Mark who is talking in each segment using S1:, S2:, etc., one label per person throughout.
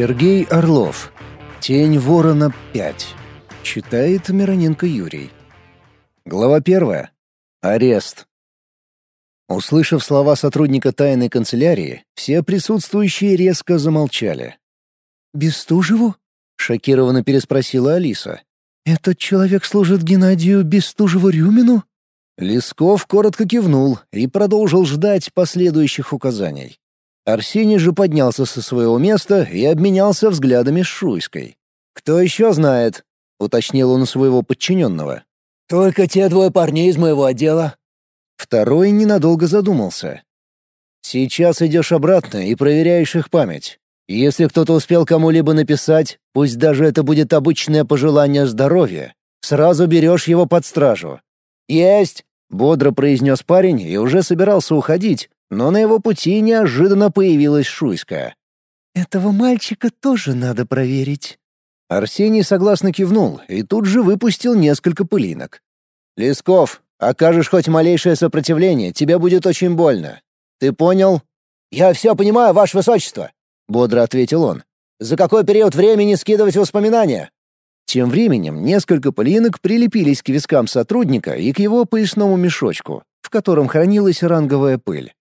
S1: Сергей Орлов. Тень ворона 5. Читает Мироненко Юрий. Глава первая. Арест. Услышав слова сотрудника тайной канцелярии, все присутствующие резко замолчали. «Бестужеву?» — шокированно переспросила Алиса. «Этот человек служит Геннадию Бестужеву-Рюмину?» Лесков коротко кивнул и продолжил ждать последующих указаний. Арсений же поднялся со своего места и обменялся взглядами с Шуйской. «Кто еще знает?» — уточнил он своего подчиненного.
S2: «Только те двое парней из моего отдела».
S1: Второй ненадолго задумался. «Сейчас идешь обратно и проверяешь их память. Если кто-то успел кому-либо написать, пусть даже это будет обычное пожелание здоровья, сразу берешь его под стражу».
S2: «Есть!»
S1: — бодро произнес парень и уже собирался уходить, но на его пути неожиданно появилась Шуйская.
S3: «Этого мальчика тоже надо проверить».
S1: Арсений согласно кивнул и тут же выпустил несколько пылинок. «Лесков, окажешь хоть малейшее сопротивление, тебе будет очень больно. Ты понял?»
S2: «Я все понимаю, ваше высочество», — бодро ответил он. «За какой период времени скидывать воспоминания?»
S1: Тем временем несколько пылинок прилепились к вискам сотрудника и к его поясному мешочку, в котором хранилась ранговая пыль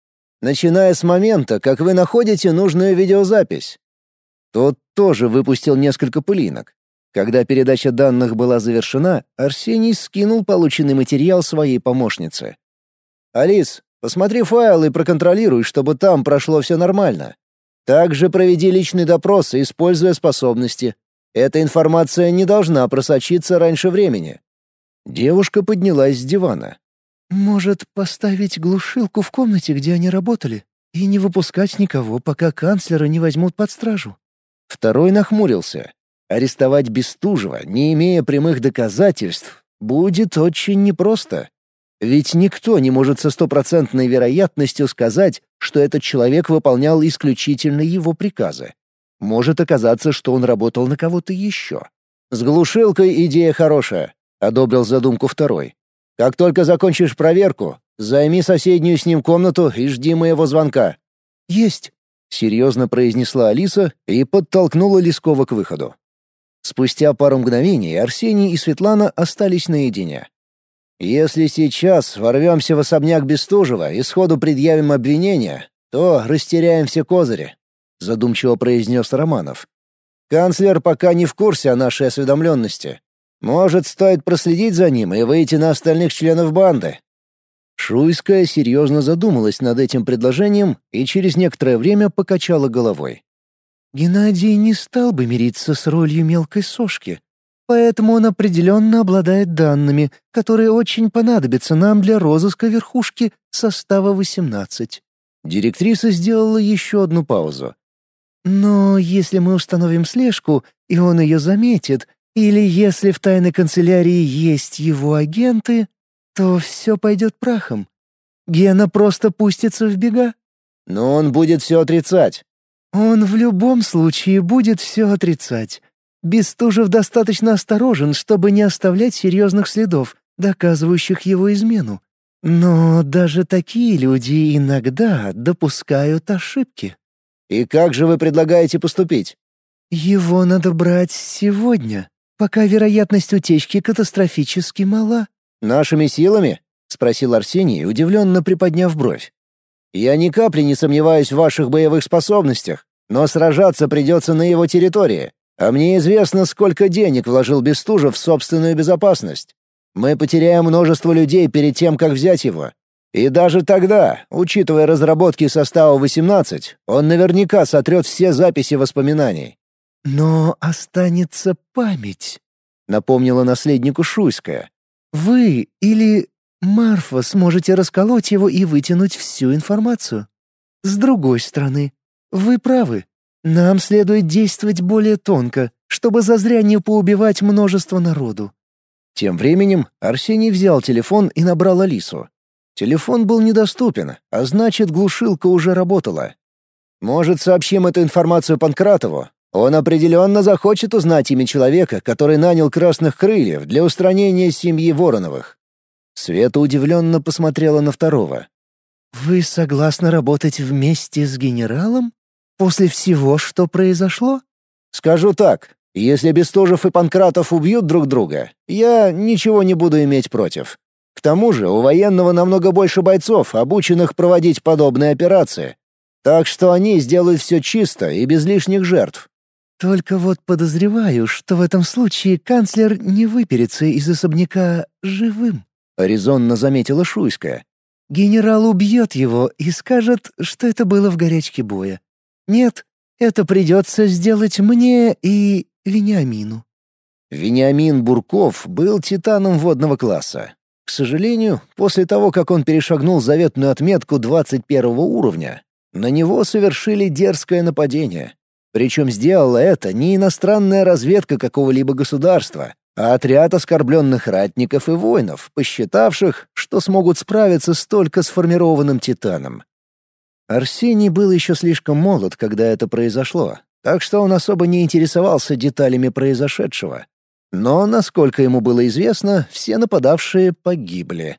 S1: начиная с момента, как вы находите нужную видеозапись. Тот тоже выпустил несколько пылинок. Когда передача данных была завершена, Арсений скинул полученный материал своей помощнице. «Алис, посмотри файл и проконтролируй, чтобы там прошло все нормально. Также проведи личный допрос, используя способности. Эта информация не должна просочиться раньше времени». Девушка поднялась с дивана.
S3: «Может, поставить глушилку в комнате, где они работали, и не выпускать никого, пока канцлера не возьмут под стражу?»
S1: Второй нахмурился. Арестовать Бестужева, не имея прямых доказательств, будет очень непросто. Ведь никто не может со стопроцентной вероятностью сказать, что этот человек выполнял исключительно его приказы. Может оказаться, что он работал на кого-то еще. «С глушилкой идея хорошая», — одобрил задумку второй. Как только закончишь проверку, займи соседнюю с ним комнату и жди моего звонка».
S3: «Есть», —
S1: серьезно произнесла Алиса и подтолкнула Лескова к выходу. Спустя пару мгновений Арсений и Светлана остались наедине. «Если сейчас ворвемся в особняк Бестужева и сходу предъявим обвинение, то растеряем все козыри», — задумчиво произнес Романов. «Канцлер пока не в курсе о нашей осведомленности. Может, стоит проследить за ним и выйти на остальных членов банды?» Шуйская серьезно задумалась над этим предложением и через некоторое время покачала головой.
S3: «Геннадий не стал бы мириться с ролью мелкой сошки, поэтому он определенно обладает данными, которые очень понадобятся нам для розыска верхушки состава 18».
S1: Директриса сделала еще одну паузу.
S3: «Но если мы установим слежку, и он ее заметит, или если в тайной канцелярии есть его агенты, то все пойдет прахом. Гена просто пустится в бега.
S1: Но он будет все отрицать.
S3: Он в любом случае будет все отрицать. Бестужев достаточно осторожен, чтобы не оставлять серьезных следов, доказывающих его измену. Но даже такие люди иногда допускают ошибки.
S1: И как же вы предлагаете поступить?
S3: Его надо брать сегодня пока вероятность утечки катастрофически мала».
S1: «Нашими силами?» — спросил Арсений, удивленно приподняв бровь. «Я ни капли не сомневаюсь в ваших боевых способностях, но сражаться придется на его территории, а мне известно, сколько денег вложил Бестужев в собственную безопасность. Мы потеряем множество людей перед тем, как взять его. И даже тогда, учитывая разработки состава 18, он наверняка сотрет все записи воспоминаний.
S3: «Но останется память», — напомнила наследнику Шуйская. «Вы или Марфа сможете расколоть его и вытянуть всю информацию. С другой стороны, вы правы. Нам следует действовать более тонко, чтобы зазря не поубивать множество народу».
S1: Тем временем Арсений взял телефон и набрал Алису. Телефон был недоступен, а значит, глушилка уже работала. «Может, сообщим эту информацию Панкратову? Он определенно захочет узнать имя человека, который нанял красных крыльев для устранения семьи Вороновых. Света удивленно посмотрела на второго.
S3: «Вы согласны работать вместе с генералом? После всего, что произошло?»
S2: Скажу так, если Бестужев и Панкратов убьют друг друга, я ничего не буду иметь против. К тому же у военного намного больше бойцов, обученных проводить подобные операции. Так что они сделают все чисто и без лишних жертв.
S3: Только вот подозреваю, что в этом случае канцлер не выперется из особняка живым, — резонно заметила Шуйская. Генерал убьет его и скажет, что это было в горячке боя. Нет, это придется сделать мне и Вениамину.
S1: Вениамин Бурков был титаном водного класса. К сожалению, после того, как он перешагнул заветную отметку 21 уровня, на него совершили дерзкое нападение. Причем сделала это не иностранная разведка какого-либо государства, а отряд оскорбленных ратников и воинов, посчитавших, что смогут справиться с только сформированным титаном. Арсений был еще слишком молод, когда это произошло, так что он особо не интересовался деталями произошедшего. Но, насколько ему было известно, все нападавшие погибли.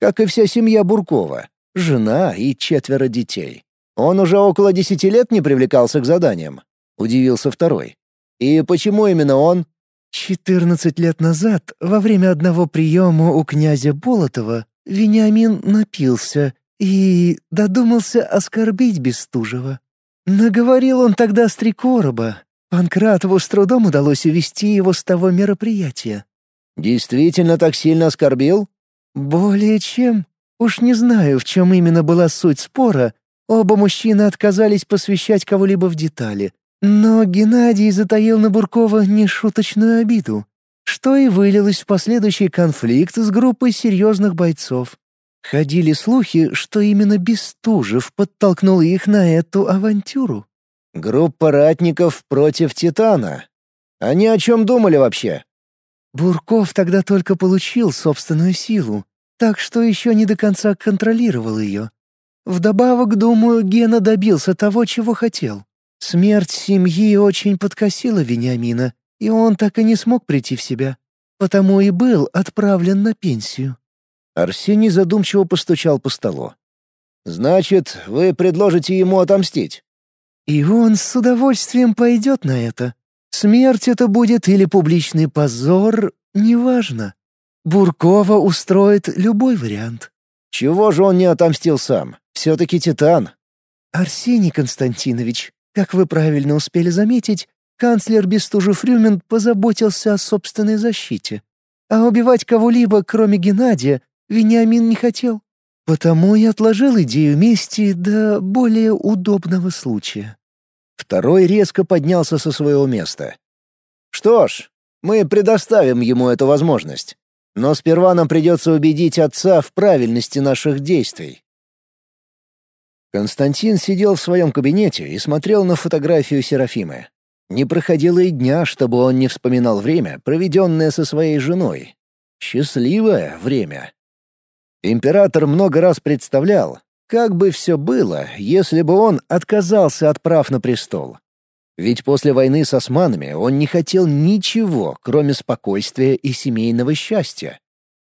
S1: Как и вся семья Буркова, жена и четверо детей. Он уже около десяти лет не привлекался к заданиям. Удивился второй. И почему именно он?
S3: Четырнадцать лет назад, во время одного приема у князя Болотова, Вениамин напился и додумался оскорбить Бестужева. Наговорил он тогда с три короба. Панкратову с трудом удалось увести его с того мероприятия.
S1: «Действительно так сильно оскорбил?»
S3: «Более чем. Уж не знаю, в чем именно была суть спора. Оба мужчины отказались посвящать кого-либо в детали. Но Геннадий затаил на Буркова нешуточную обиду, что и вылилось в последующий конфликт с группой серьезных бойцов. Ходили слухи, что именно Бестужев подтолкнул их на эту авантюру.
S1: «Группа ратников против Титана. Они о чем думали вообще?»
S3: Бурков тогда только получил собственную силу, так что еще не до конца контролировал ее. Вдобавок, думаю, Гена добился того, чего хотел. Смерть семьи очень подкосила Вениамина, и он так и не смог прийти в себя. Потому и был отправлен на пенсию.
S1: Арсений задумчиво постучал по столу. «Значит, вы предложите ему отомстить?»
S3: «И он с удовольствием пойдет на это. Смерть это будет или публичный позор, неважно. Буркова устроит любой вариант».
S1: «Чего же он не отомстил сам? Все-таки Титан».
S3: «Арсений Константинович, как вы правильно успели заметить, канцлер Бестужев-Рюмин позаботился о собственной защите. А убивать кого-либо, кроме Геннадия, Вениамин не хотел. Потому и отложил идею мести до более удобного случая.
S1: Второй резко поднялся со своего места. «Что ж, мы предоставим ему эту возможность. Но сперва нам придется убедить отца в правильности наших действий. Константин сидел в своем кабинете и смотрел на фотографию Серафимы. Не проходило и дня, чтобы он не вспоминал время, проведенное со своей женой. Счастливое время. Император много раз представлял, как бы все было, если бы он отказался от прав на престол. Ведь после войны с османами он не хотел ничего, кроме спокойствия и семейного счастья.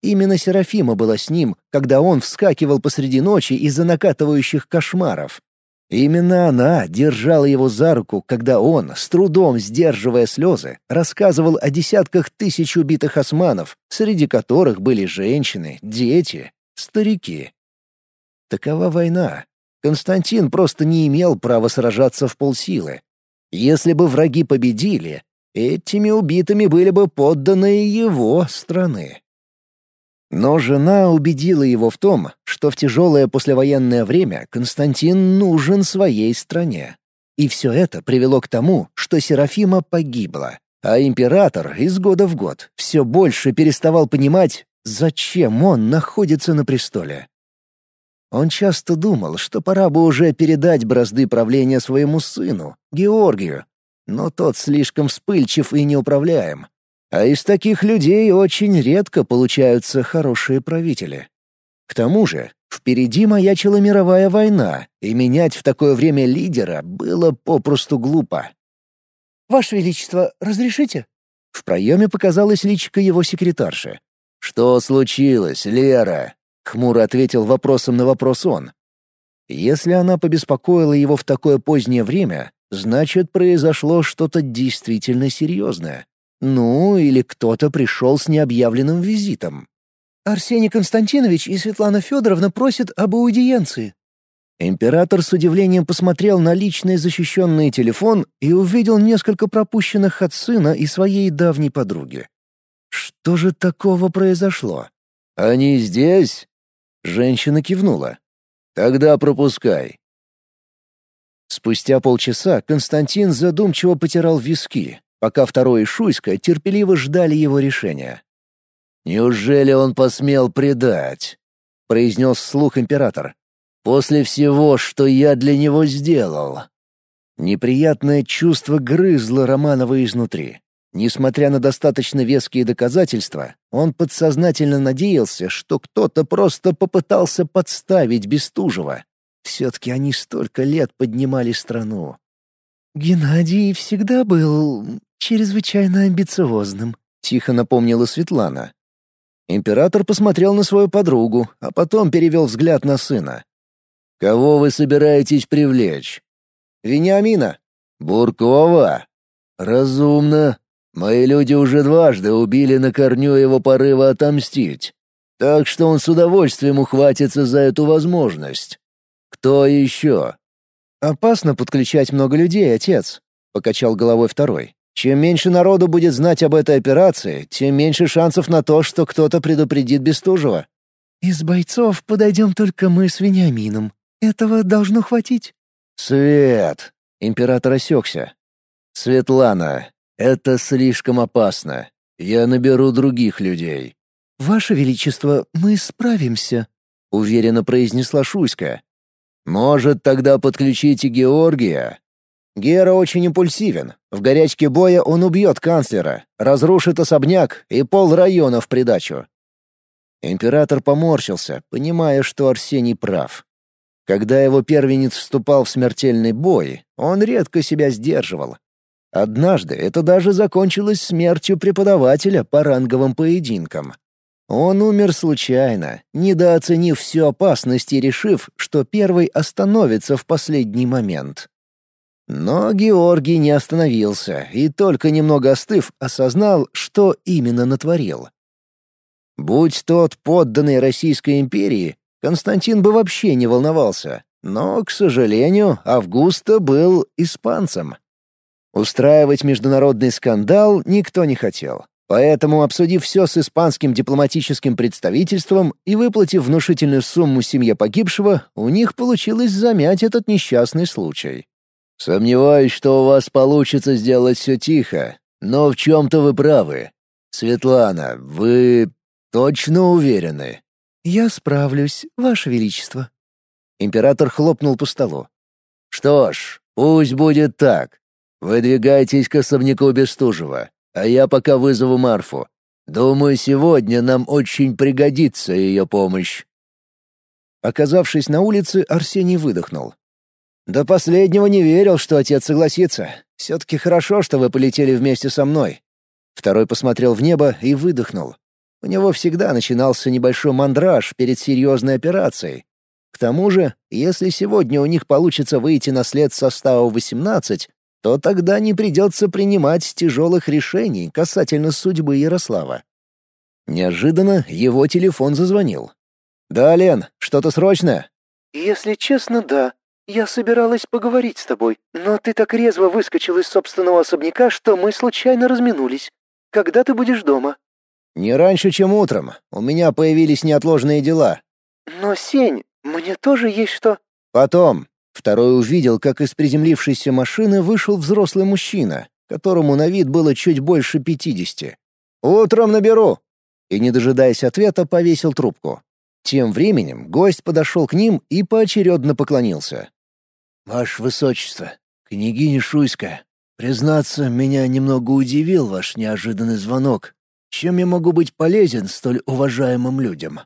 S1: Именно Серафима была с ним, когда он вскакивал посреди ночи из-за накатывающих кошмаров. Именно она держала его за руку, когда он, с трудом сдерживая слезы, рассказывал о десятках тысяч убитых османов, среди которых были женщины, дети, старики. Такова война. Константин просто не имел права сражаться в полсилы. Если бы враги победили, этими убитыми были бы подданные его страны. Но жена убедила его в том, что в тяжелое послевоенное время Константин нужен своей стране. И все это привело к тому, что Серафима погибла, а император из года в год все больше переставал понимать, зачем он находится на престоле. Он часто думал, что пора бы уже передать бразды правления своему сыну, Георгию, но тот слишком вспыльчив и неуправляем, а из таких людей очень редко получаются хорошие правители. К тому же, впереди маячила мировая война, и менять в такое время лидера было попросту глупо.
S3: «Ваше Величество, разрешите?»
S1: В проеме показалась личико его секретарши. «Что случилось, Лера?» — хмуро ответил вопросом на вопрос он. Если она побеспокоила его в такое позднее время, Значит, произошло что-то действительно серьезное. Ну, или кто-то пришел с необъявленным визитом.
S3: «Арсений Константинович и Светлана Федоровна просят об аудиенции».
S1: Император с удивлением посмотрел на личный защищенный телефон и увидел несколько пропущенных от сына и своей давней подруги. Что же такого произошло? «Они здесь?» Женщина кивнула. «Тогда пропускай». Спустя полчаса Константин задумчиво потирал виски, пока второй и Шуйска терпеливо ждали его решения. «Неужели он посмел предать?» — произнес вслух император. «После всего, что я для него сделал». Неприятное чувство грызло Романова изнутри. Несмотря на достаточно веские доказательства, он подсознательно надеялся, что кто-то просто попытался подставить Бестужева. Все-таки они столько лет поднимали страну.
S3: «Геннадий всегда был чрезвычайно амбициозным», — тихо напомнила Светлана.
S1: Император посмотрел на свою подругу, а потом перевел взгляд на сына. «Кого вы собираетесь привлечь?»
S2: «Вениамина».
S1: «Буркова?» «Разумно. Мои люди уже дважды убили на корню его порыва отомстить. Так что он с удовольствием ухватится за эту возможность. Кто еще?
S2: Опасно подключать много людей, отец, покачал головой второй. Чем меньше народу будет знать об этой операции, тем меньше шансов на то, что кто-то предупредит Бестужева.
S3: Из бойцов подойдем только мы с Вениамином. Этого должно хватить.
S1: Свет! Император осекся. Светлана, это слишком опасно. Я наберу других людей.
S3: Ваше Величество, мы справимся,
S1: уверенно произнесла Шуйска. Может, тогда подключите Георгия?
S2: Гера очень импульсивен. В горячке боя он убьет канцлера, разрушит особняк и пол района в придачу.
S1: Император поморщился, понимая, что Арсений прав. Когда его первенец вступал в смертельный бой, он редко себя сдерживал, Однажды это даже закончилось смертью преподавателя по ранговым поединкам. Он умер случайно, недооценив всю опасность и решив, что первый остановится в последний момент. Но Георгий не остановился и, только немного остыв, осознал, что именно натворил. Будь тот подданный Российской империи, Константин бы вообще не волновался, но, к сожалению, Августа был испанцем. Устраивать международный скандал никто не хотел. Поэтому, обсудив все с испанским дипломатическим представительством и выплатив внушительную сумму семье погибшего, у них получилось замять этот несчастный случай. «Сомневаюсь, что у вас получится сделать все тихо, но в чем-то вы правы. Светлана, вы точно уверены?»
S3: «Я справлюсь, Ваше Величество».
S1: Император хлопнул по столу. «Что ж, пусть будет так. Выдвигайтесь к особняку Бестужева, а я пока вызову Марфу. Думаю, сегодня нам очень пригодится ее помощь». Оказавшись на улице, Арсений выдохнул.
S2: «До последнего не верил, что отец согласится. Все-таки хорошо, что вы полетели вместе со мной».
S1: Второй посмотрел в небо и выдохнул. У него всегда начинался небольшой мандраж перед серьезной операцией. К тому же, если сегодня у них получится выйти на след состава 18, то тогда не придется принимать тяжелых решений касательно судьбы Ярослава. Неожиданно его телефон зазвонил. «Да, Лен, что-то срочное?»
S3: «Если честно, да. Я собиралась поговорить с тобой, но ты так резво выскочил из собственного особняка, что мы случайно разминулись. Когда ты будешь дома?»
S2: «Не раньше, чем утром. У меня появились неотложные дела».
S3: «Но, Сень, мне тоже есть что...»
S1: «Потом. Второй увидел, как из приземлившейся машины вышел взрослый мужчина, которому на вид было чуть больше пятидесяти. «Утром наберу!» И, не дожидаясь ответа, повесил трубку. Тем временем гость подошел к ним и поочередно поклонился. «Ваше Высочество, княгиня Шуйская, признаться, меня немного удивил ваш неожиданный звонок. Чем я могу быть полезен столь уважаемым людям?»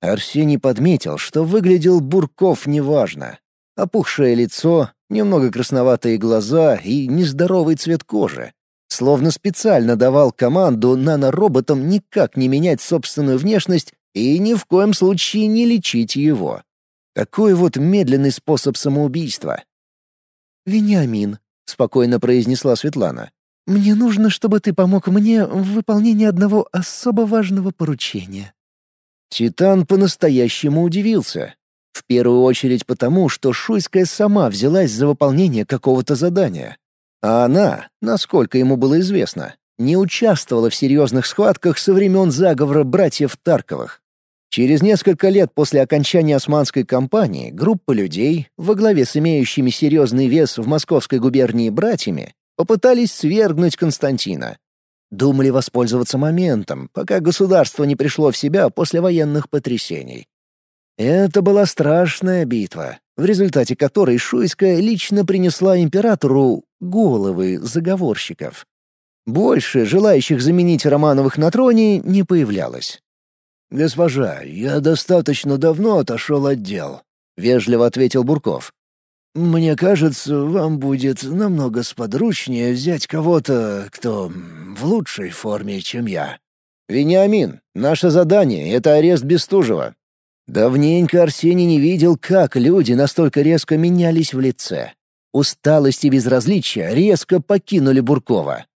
S1: Арсений подметил, что выглядел Бурков неважно, Опухшее лицо, немного красноватые глаза и нездоровый цвет кожи. Словно специально давал команду нанороботам никак не менять собственную внешность и ни в коем случае не лечить его. Такой вот медленный способ самоубийства.
S3: «Вениамин, —
S1: спокойно произнесла Светлана.
S3: «Мне нужно, чтобы ты помог мне в выполнении одного особо важного поручения».
S1: Титан по-настоящему удивился. В первую очередь потому, что Шуйская сама взялась за выполнение какого-то задания. А она, насколько ему было известно, не участвовала в серьезных схватках со времен заговора братьев Тарковых. Через несколько лет после окончания османской кампании группа людей, во главе с имеющими серьезный вес в московской губернии братьями, попытались свергнуть Константина. Думали воспользоваться моментом, пока государство не пришло в себя после военных потрясений. Это была страшная битва, в результате которой Шуйская лично принесла императору головы заговорщиков. Больше желающих заменить Романовых на троне не появлялось.
S2: «Госпожа, я достаточно давно отошел от дел», — вежливо ответил Бурков. «Мне кажется, вам будет намного сподручнее взять кого-то, кто в лучшей форме, чем я».
S1: «Вениамин, наше задание — это арест Бестужева». Давненько Арсений не видел, как люди настолько резко менялись в лице. Усталость и безразличие резко покинули Буркова.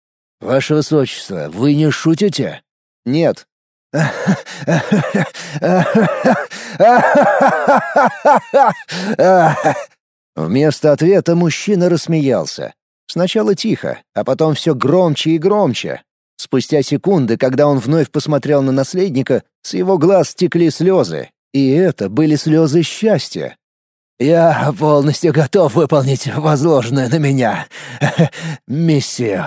S2: «Ваше Высочество, вы не шутите?»
S1: «Нет». Вместо ответа мужчина рассмеялся. Сначала тихо, а потом все громче и громче. Спустя секунды, когда он вновь посмотрел на наследника, с его глаз стекли слезы. И это были слезы счастья.
S2: «Я полностью готов выполнить возложенную на меня миссию»,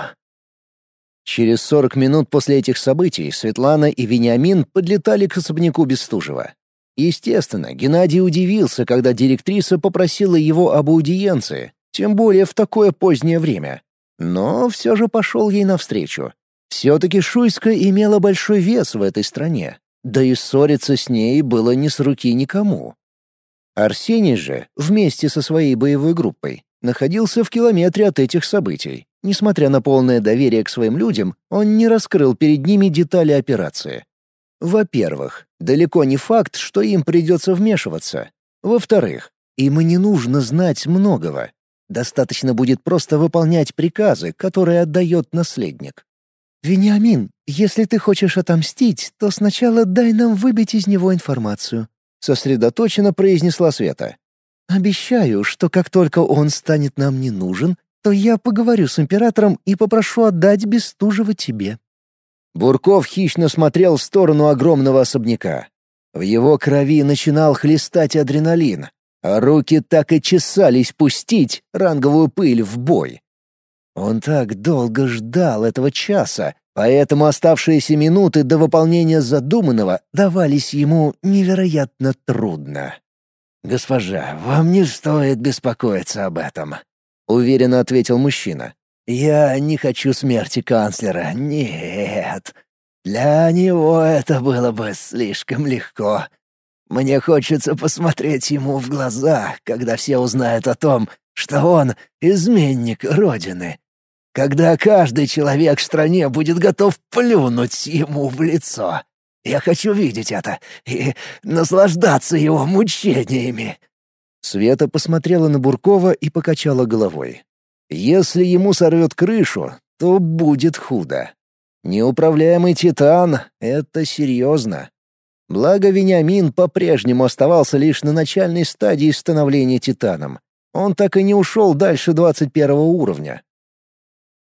S1: Через сорок минут после этих событий Светлана и Вениамин подлетали к особняку Бестужева. Естественно, Геннадий удивился, когда директриса попросила его об аудиенции, тем более в такое позднее время. Но все же пошел ей навстречу. Все-таки Шуйска имела большой вес в этой стране, да и ссориться с ней было ни с руки никому. Арсений же, вместе со своей боевой группой, находился в километре от этих событий. Несмотря на полное доверие к своим людям, он не раскрыл перед ними детали операции. Во-первых, далеко не факт, что им придется вмешиваться. Во-вторых, им и не нужно знать многого. Достаточно будет просто выполнять приказы, которые отдает наследник.
S3: «Вениамин, если ты хочешь отомстить, то сначала дай нам выбить из него информацию», —
S1: сосредоточенно произнесла Света.
S3: «Обещаю, что как только он станет нам не нужен, то я поговорю с императором и попрошу отдать Бестужева тебе».
S1: Бурков хищно смотрел в сторону огромного особняка. В его крови начинал хлестать адреналин, а руки так и чесались пустить ранговую пыль в бой. Он так долго ждал этого часа, поэтому оставшиеся минуты до выполнения задуманного давались ему невероятно трудно.
S2: «Госпожа, вам не стоит беспокоиться об этом», —
S1: уверенно ответил мужчина.
S2: «Я не хочу смерти канцлера, нет. Для него это было бы слишком легко. Мне хочется посмотреть ему в глаза, когда все узнают о том, что он — изменник Родины. Когда каждый человек в стране будет готов плюнуть ему в лицо. Я хочу видеть это и наслаждаться его мучениями.
S1: Света посмотрела на Буркова и покачала головой. Если ему сорвет крышу, то будет худо. Неуправляемый титан — это серьезно. Благо Вениамин по-прежнему оставался лишь на начальной стадии становления титаном. Он так и не ушел дальше 21 уровня.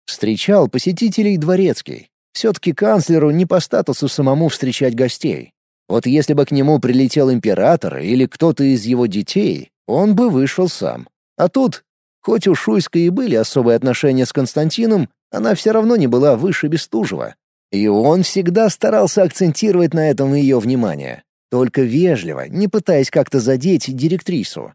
S1: Встречал посетителей дворецкий. Все-таки канцлеру не по статусу самому встречать гостей. Вот если бы к нему прилетел император или кто-то из его детей, он бы вышел сам. А тут, хоть у Шуйской и были особые отношения с Константином, она все равно не была выше Бестужева. И он всегда старался акцентировать на этом ее внимание, только вежливо, не пытаясь как-то задеть директрису.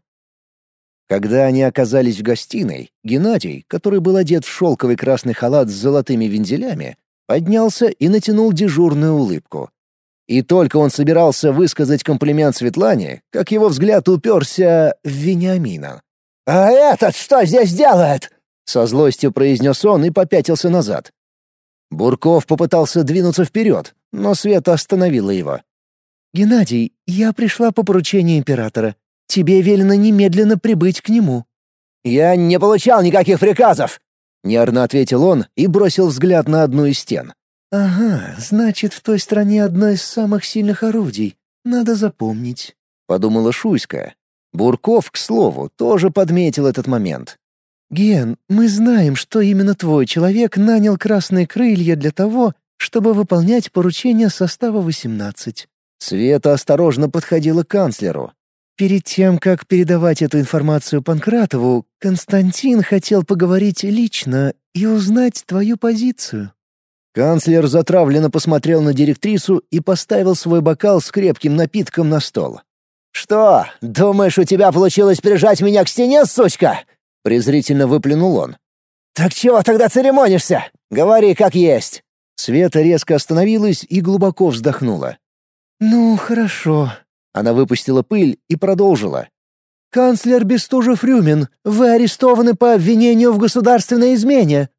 S1: Когда они оказались в гостиной, Геннадий, который был одет в шелковый красный халат с золотыми вензелями, поднялся и натянул дежурную улыбку. И только он собирался высказать комплимент Светлане, как его взгляд уперся в Вениамина.
S2: «А этот что здесь делает?»
S1: — со злостью произнес он и попятился назад. Бурков попытался двинуться вперед, но Света остановила его.
S3: «Геннадий, я пришла по поручению императора. Тебе велено немедленно прибыть к нему».
S2: «Я не получал никаких приказов!»
S1: Нервно ответил он и бросил взгляд на одну из стен.
S3: «Ага, значит, в той стране одно из самых сильных орудий. Надо запомнить», —
S1: подумала Шуйская. Бурков, к слову, тоже подметил этот момент.
S3: «Ген, мы знаем, что именно твой человек нанял красные крылья для того, чтобы выполнять поручения состава 18».
S1: Света осторожно подходила к канцлеру.
S3: Перед тем, как передавать эту информацию Панкратову, Константин хотел поговорить лично и узнать твою позицию.
S1: Канцлер затравленно посмотрел на директрису и поставил свой бокал с крепким напитком на стол.
S2: «Что, думаешь, у тебя получилось прижать меня к стене, сучка?» — презрительно выплюнул он. «Так чего тогда церемонишься? Говори как есть!»
S1: Света резко остановилась и глубоко вздохнула.
S3: «Ну, хорошо».
S1: Она выпустила пыль и продолжила.
S3: «Канцлер Бестужев-Рюмин, вы арестованы по обвинению в государственной измене.